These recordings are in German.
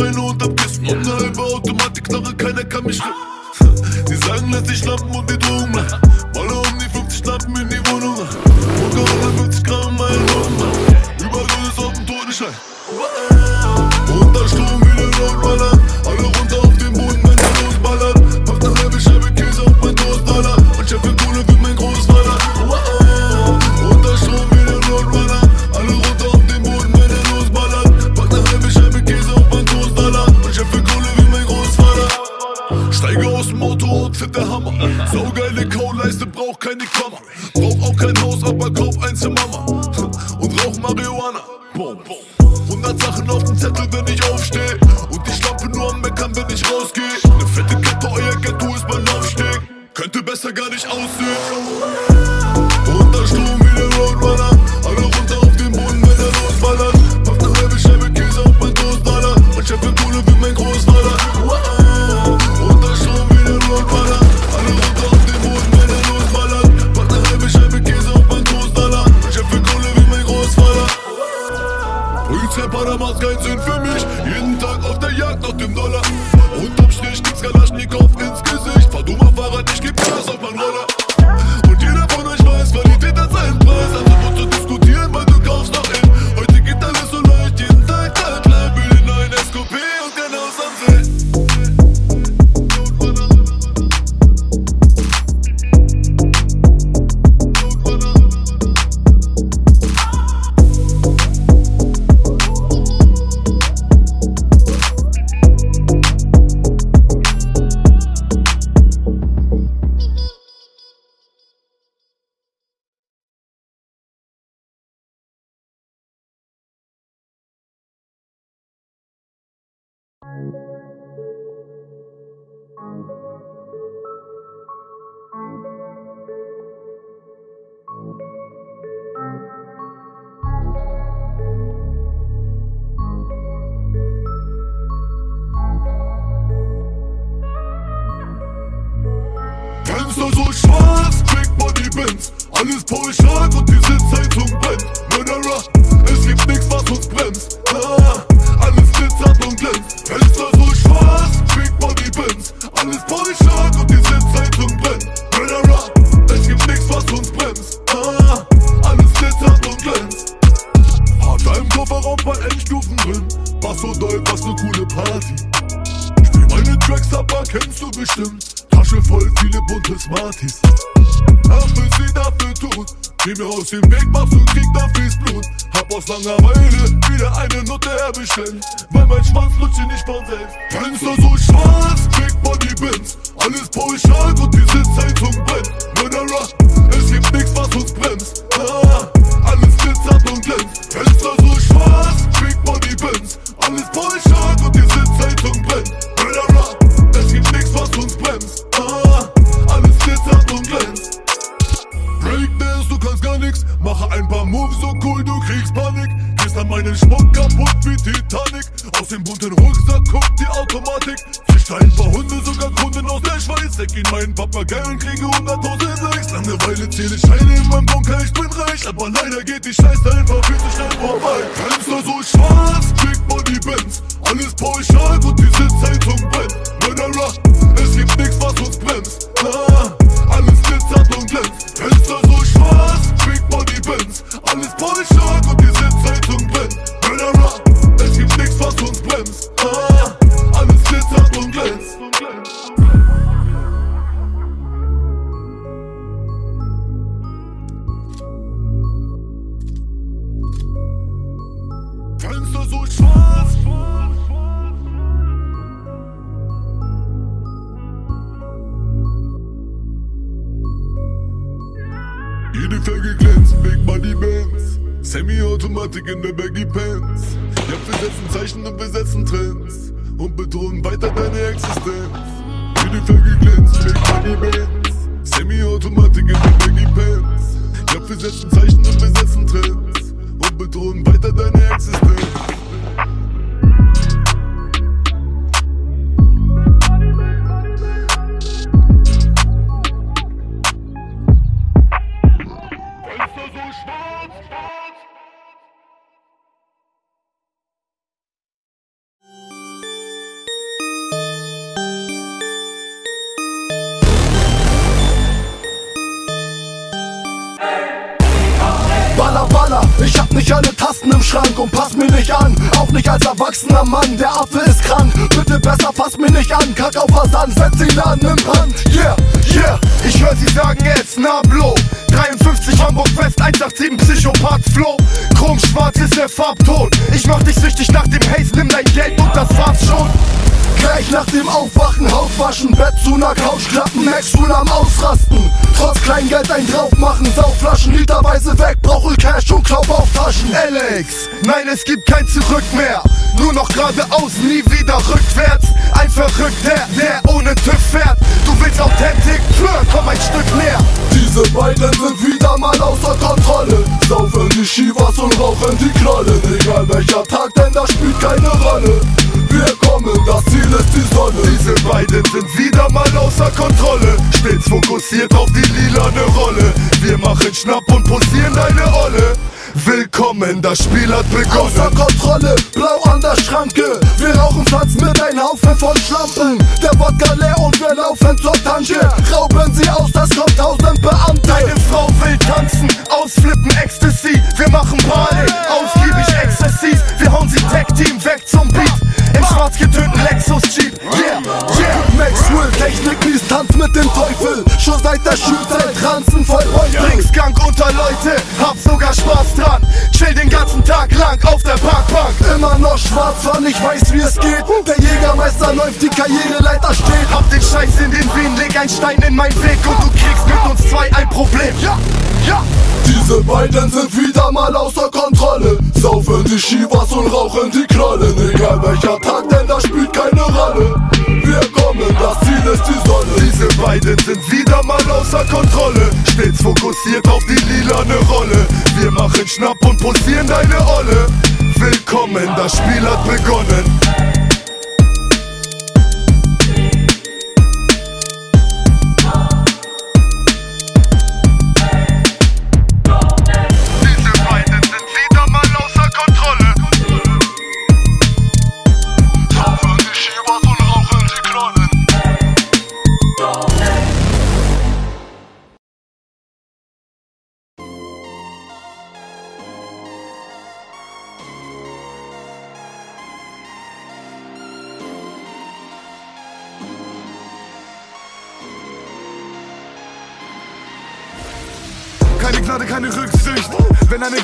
soy luz Voll schlag und diese Zeitung brennt. Murderer, es gibt nix, was uns bremst. Ah, alles glitzert und glänzt. Es Fenster so schwarz, Big Body Benz. Alles voll schlag und diese Zeitung brennt. Murderer, es gibt nix, was uns bremst. Ah, alles glitzert und glänzt. Hat im Kofferraum bei Endstufen drin. Was so doll, was ne coole Party. Ich spiel meine Tracks, aber kennst du bestimmt. Tasche voll viele bunte Smarties. Habe sie dafür tot, die mir aus dem Weg, machst und krieg dafür's Blut. Hab aus Langeweile wieder eine Nutte herbestellt, weil mein Schwanz nutzt sie nicht von selbst. Fenster so schwarz, Big Body Bins, alles pauschal und diese Zeitung brennt. Murderer, es gibt nichts, was uns bremst. Ah, alles glitzert und glänzt, Fenster so schwarz. Baby, Prinz. Ja, wir setzen Zeichen und wir setzen Trends. Und bedrohen weiter deine Existenz. Wie die Flagge glänzt, Big Money Bands. Semi-Automatik in den Baggy Pants. Ja, wir setzen Zeichen und wir setzen Trends. Und bedrohen weiter deine Existenz. Nicht alle Tasten im Schrank und pass mir nicht an. Auch nicht als erwachsener Mann, der Affe ist krank. Bitte besser fass mir nicht an. Kack auf Versand, setz ihn an im Band. Yeah, yeah. Ich hör sie sagen, es Nablo. 53 Hamburg Fest, 187 Psychopath Flow. Chrom schwarz ist der Farbton. Ich mach dich süchtig nach dem Haze, nimm dein Geld und das war's schon. Gleich nach dem Aufwachen, Haut waschen, Bett zu ner Couch klappen, Max Schul am Ausrasten. Trotz Kleingeld ein draufmachen, Sauflaschen literweise weg, brauche Cash und Klaub auf Taschen. Alex, nein, es gibt kein Zurück mehr. Nur noch geradeaus, nie wieder rückwärts. Ein Verrückter, der ohne TÜV fährt. Du willst Authentik, Fleur, komm ein Stück näher. Diese beiden sind wieder mal außer Kontrolle. Saufen die Shivas und rauchen die Knolle. Egal welcher Tag, denn das spielt keine Rolle. Wir kommen, das Ziel ist die Sonne. Diese beiden sind wieder mal außer Kontrolle. Stets fokussiert auf die lilane Rolle. Wir machen Schnapp und posieren deine Olle. Willkommen, das Spiel hat begonnen. Außer Kontrolle, blau an der Schranke. Wir rauchen Platz mit ein Haufen von Schlampen. Der Wodka leer und wir laufen zur Tanke. Rauben sie aus, das kommt tausend Beamte. Deine Frau will tanzen, ausflippen, Ecstasy. Wir machen Party, ausgiebig exzessiv. Wir hauen sie Tech-Team weg zum Beat. Technik mies Tanz mit dem Teufel. Schon seit der Schulzeit ranzen voll Beutel. Trinkskrank unter Leute, hab sogar Spaß dran. Chill den ganzen Tag lang auf der Parkbank. Immer noch schwarz fahren, ich weiß wie es geht. Der Jägermeister läuft, die Karriereleiter steht. Hab den Scheiß in den Wehen, leg ein Stein in mein Weg und du kriegst mit uns zwei ein Problem. Ja, ja. Diese beiden sind wieder mal außer Kontrolle. Saufen die Shivas und rauchen die Knollen. Egal welcher Tag, denn das spielt keine Rolle. Wir kommen, das Ziel ist die Sonne. Diese beiden sind wieder mal außer Kontrolle. Stets fokussiert auf die lilane Rolle. Wir machen Schnapp und posieren deine Olle. Willkommen, das Spiel hat begonnen.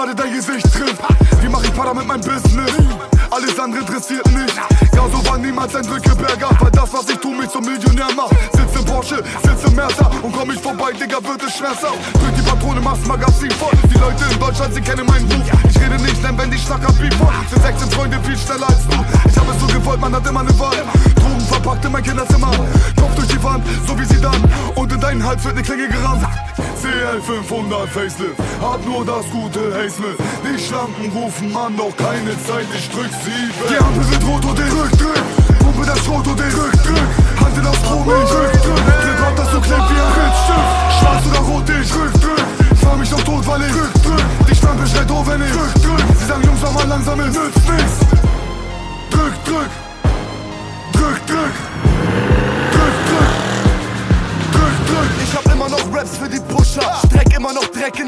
Gerade dein Gesicht trifft. Wie mach ich Para mit meinem Business? Alles andere interessiert mich. Ja, so war niemals ein Drückeberger, weil das, was ich tu, mich zum Millionär macht. Sitz im Porsche, sitz im Mercer und komm ich vorbei, Digga, wird es schmerzhaft. Drück die Patrone, mach's Magazin voll. Die Leute in Deutschland, sie kennen meinen Ruf. Ich rede nicht, denn wenn die Schnacker Beef voll. Sind 16 Freunde viel schneller als du. Ich hab es so gewollt, man hat immer eine Wahl. Drogen verpackt in mein Kinderzimmer. Kopf durch die Wand, so wie sie dann. Und in deinen Hals wird ne Klinge gerammt. CL 500 Facelift, hat nur das gute Hazelip. Die Schlampen rufen an, doch keine Zeit, ich drück sie weg. Die Ampel wird rot und ich drück, drück.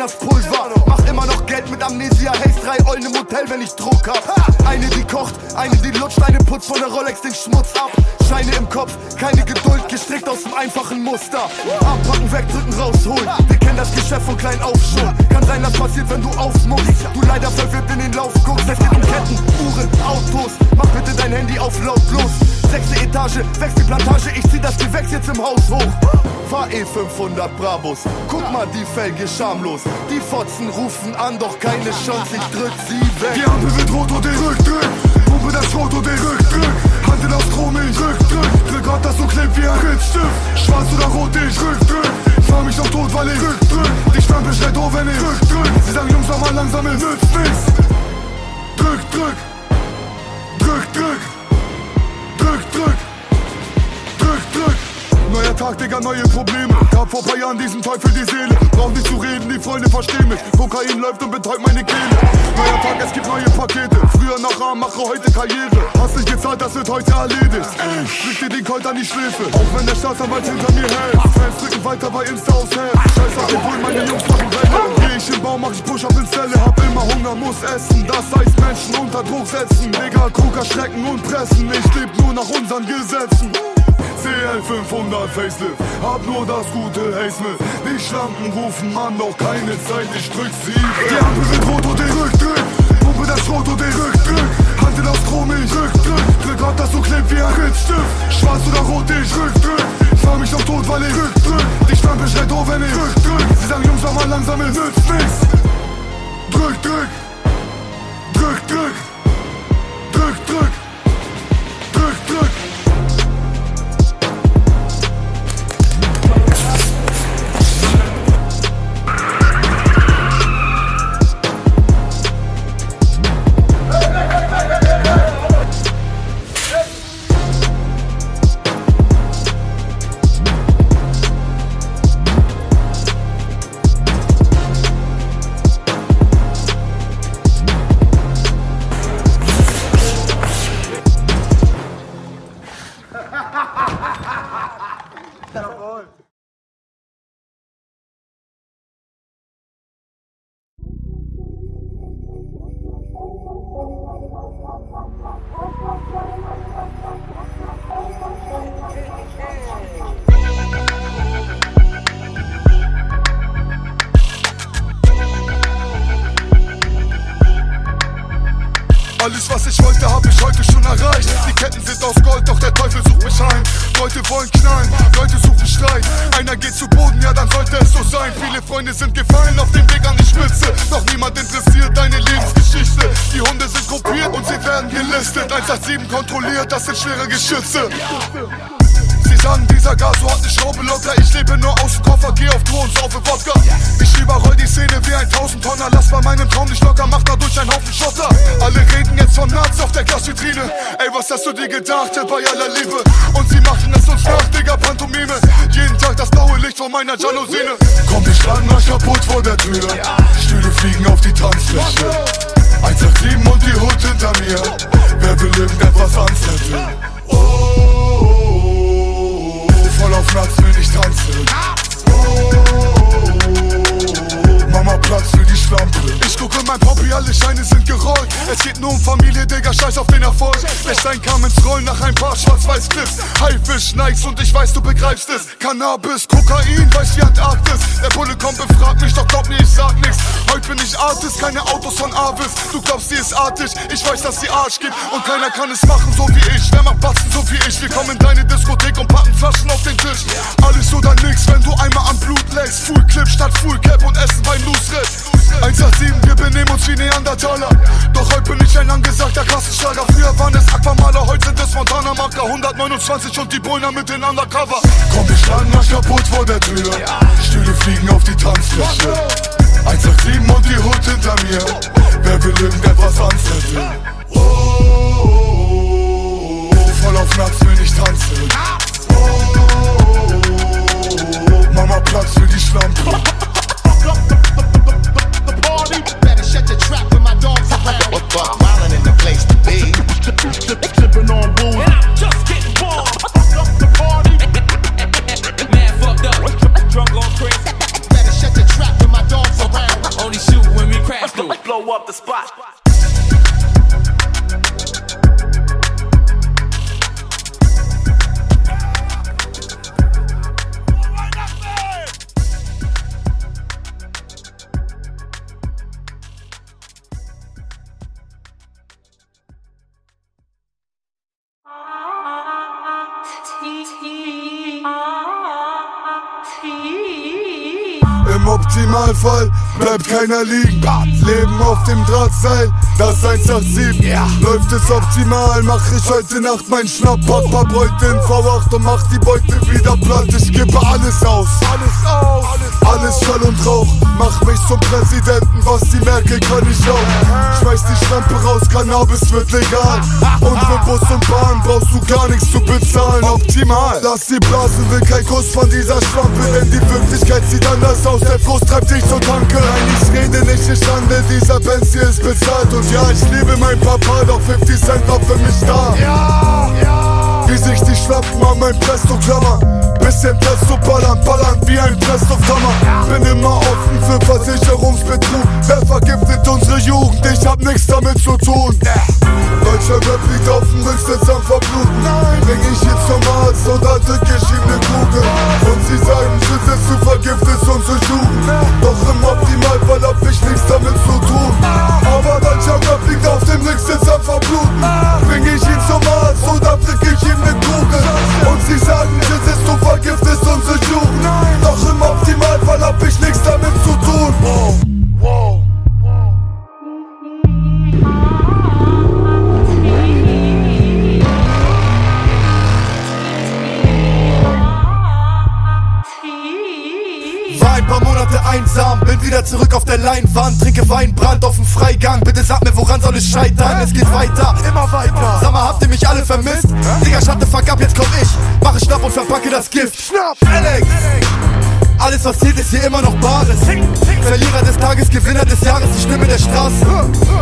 Das Pulver. Mach immer noch Geld mit Amnesia. Haze drei Eulen im Hotel, wenn ich Druck hab. Eine, die kocht, eine, die lutscht, eine putzt von der Rolex den Schmutz ab. Scheine im Kopf, keine Geduld, Muster. Abpacken, wegdrücken, rausholen. Wir kennen das Geschäft von klein auf schon. Kann sein, das passiert, wenn du aufmuckst. Du leider verwirrt in den Lauf guckst. Es geht Ketten, Uhren, Autos. Mach bitte dein Handy auf lautlos. Sechste Etage, wächst die Plantage, ich zieh das Gewächs jetzt im Haus hoch. Fahr E500 Brabus, guck mal die Felge schamlos. Die Fotzen rufen an, doch keine Chance, ich drück sie weg. Die Ampel wird rot und ich drück, drück. Pumpe das Schrot und ich drück, drück. Hand aufs Chrom, ich drück, drück. Drück auf, dass du klebt wie ein Rittstift. Schwarz oder rot, ich drück, drück. Fahr mich doch tot, weil ich drück, drück. Die Schlampe schreit hoch, wenn ich drück, drück. Sie sagen, Jungs, mach mal langsam, es nützt nix. Drück, drück. Drück, drück. Neuer Tag, Digga, neue Probleme. Gab vor paar Jahren diesen Teufel die Seele. Brauch nicht zu reden, die Freunde verstehen mich. Kokain läuft und betäubt meine Kehle. Neuer Tag, es gibt neue Pakete. Früher noch arm, mache heute Karriere. Hast nicht gezahlt, das wird heute erledigt. Ich dir den Colt an die Schläfe. Auch wenn der Staatsanwalt hinter mir hält. Fans drücken weiter bei Insta aufs Herz. Scheiß auf den Bull, meine Jungs machen Welle. Geh ich im Baum, mach ich Push-Up in Zelle. Hab immer Hunger, muss essen. Das heißt Menschen unter Druck setzen. Digga, Koka schrecken und pressen. Ich leb nur nach unseren Gesetzen. CL 500 Facelift, hab nur das gute Haze Die Schlampen rufen an, doch keine Zeit, ich drück sie Die Ampel wird rot und den Rückdrück Pumpe das Schrot und den Rückdrück Hand in das Chrom, ich rückdrück Drück ab, dass klebt wie ein Rittstift Schwarz oder rot, ich rückdrück Fahr mich doch tot, weil ich rückdrück Die Schlampe schreit hoch, wenn ich rückdrück Sie sagen, Jungs, mach mal langsam, es nützt nix Drück, drück Drück, Alles was ich wollte, hab ich heute schon erreicht. Die Ketten sind aus Gold, doch der Teufel sucht mich heim Leute wollen knallen, Leute suchen Streit. Einer geht zu Boden, ja dann sollte es so sein. Viele Freunde sind gefallen auf dem Weg an die Spitze. Doch niemand interessiert deine Lebensgeschichte. Die Hunde sind gruppiert und sie werden gelistet. 187 kontrolliert, das sind schwere Geschütze Sie sagen, dieser Gaso hat ne Schraube locker Ich lebe nur aus dem Koffer, geh auf Tour und saufe Wodka. Ich überroll die Szene wie ein Tausendtonner. Lass bei meinem Traum nicht locker, mach da durch einen Haufen Schotter. Alle reden jetzt von Nerz auf der Glasvitrine. Ey, was hast du dir gedacht, bei aller Liebe? Und sie machen es uns nach, Digga, Pantomime. Jeden Tag das blaue Licht von meiner Jalousine. Komm, wir schlagen euch kaputt vor der Tür. Stühle fliegen auf die Tanzfläche. 187 und die Hut hinter mir. Wer will irgendetwas anzetteln? Oh, alle Scheine sind gerollt. Es geht nur um Familie, Digga, scheiß auf den Erfolg. Lächeln kam ins Rollen nach ein paar Schwarz-Weiß-Clips. Haifisch, Nikes und ich weiß, du begreifst es. Cannabis, Kokain, weiß wie Antarktis. Der Bulle kommt, befragt mich, doch glaub mir, ich sag nix. Heute bin ich Artist, keine Autos von Avis. Du glaubst, sie ist artig, ich weiß, dass sie Arsch gibt. Und keiner kann es machen, so wie ich. Wer macht Batzen, so wie ich? Wir kommen in deine Diskothek und packen Flaschen auf den Tisch. Alles oder nix, wenn du einmal am Blut leckst. Full Clip statt Full Cap und Essen beim Loose 187, wir benehmen uns wie Neandertaler. Doch heute bin ich ein angesagter Klassenschlager. Früher waren es Aquamaler, heute sind es Montana Marker 129 und die Bullner mit den Undercover. Komm, wir schlagen euch kaputt vor der Tür. Stühle fliegen auf die Tanzfläche. 187 und die Hut hinter mir. Wer will irgendetwas anzetteln? Oh, oh, oh, voll auf Nachts will ich tanzen. Oh, Mama Platz für die Schlampe. Shut your trap when my dogs around. Im Optimalfall bleibt keiner liegen. Leben auf dem Drahtseil, Das 187 yeah. läuft es optimal. Mach ich heute Nacht mein Schnapp, Papa bräute in V8 und mach die Beute wieder platt. Ich gebe alles aus, alles aus, alles Schall und Rauch. Mach mich zum Präsidenten, was die Merkel kann ich auch. Schmeiß die Schlampe raus, Cannabis wird legal. Und für Bus und Bahn brauchst du gar nichts zu bezahlen. Optimal, lass die blasen, will kein Kuss von dieser Schlampe, denn die Wirklichkeit sieht anders aus. Der Frust treibt dich zur Tanke. Nein, ich rede nicht, ich handle, dieser Benz hier ist bezahlt. Und ja, ich liebe mein Papa, doch 50 Cent war für mich da. Ja, ja. Wie sich die Schlappen an mein Presto klammern. Bisschen Presto ballern, ballern wie ein Presto-Kammer. Bin immer offen für Versicherungsbetrug. Wer vergiftet unsere Jugend? Ich hab nichts damit zu tun. Deutscher Rap liegt auf dem Rücksitz am Verbluten. Bring ich jetzt zum Arzt oder drück ich ihm ne Kugel. Und sie sagen, Schütze, du vergiftest unsere Jugend. Doch im Optimalfall hab ich nichts damit zu tun. Aber deutscher Rap fuck ab, jetzt komm ich. Mache Schnapp und verpacke das Gift. Schnapp, Alex! Alles, was zählt, ist hier immer noch Bares. Verlierer des Tages, Gewinner des Jahres, die Stimme der Straße.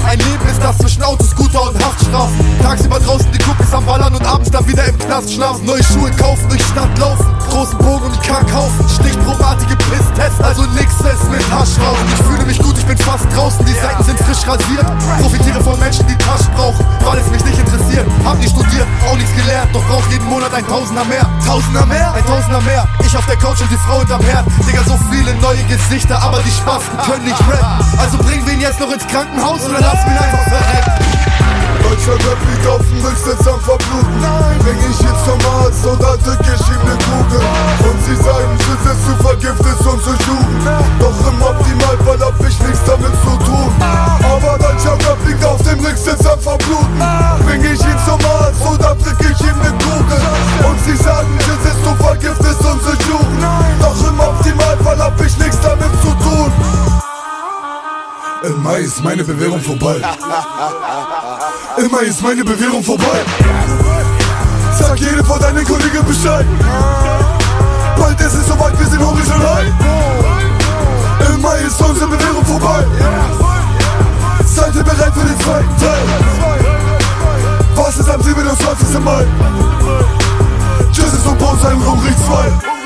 Ein Leben ist das zwischen Autos, Scooter und Haftstrafen. Tagsüber draußen die Cookies am Ballern und abends dann wieder im Knast schlafen. Neue Schuhe kaufen, durch Stadt laufen. Großen Bogen und Kackhaufen. Stichprobartige Pisstests, also nix ist mit Haschrauchen. Ich fühle mich gut, ich bin fast draußen. Die Seiten sind frisch rasiert. Profitiere von Menschen, die Taschen brauchen, weil es mich nicht interessiert. Hab nicht studiert, auch nichts gelernt, doch brauch jeden Monat ein Tausender mehr. Tausender mehr? Ein Tausender mehr. Ich auf der Couch und die Frau unterm Herd. Digga, so viele neue Gesichter, aber die Spasten können nicht rappen. Also bringen wir ihn jetzt noch ins Krankenhaus oder lassen wir ihn einfach verrecken. Deutscher Rap liegt auf dem Rücksitz am Verbluten. Bring ich jetzt zum Arzt oder drück ich ihm ne Kugel. Und sie sagen, Schütze, du vergiftest unsere Jugend. Doch im Optimalfall hab ich nichts damit zu tun. Aber deutscher Rap liegt auf dem Rücksitz am Verbluten. Bring ich ihn zum Arzt oder drück ich ihm ne Kugel. Und sie sagen, Schütze, du vergiftest unsere Jugend. Doch im Optimalfall hab ich nichts damit zu tun. Im Mai ist meine Bewährung vorbei. Im Mai ist meine Bewährung vorbei. Sag jedem von deinen Kollegen Bescheid. Bald ist es soweit, wir sind hungrig und high. Im Mai ist unsere Bewährung vorbei. Seid ihr bereit für den zweiten Teil? Was ist am 27. Mai? Tschüss, und Pause, ein Hungrig 2.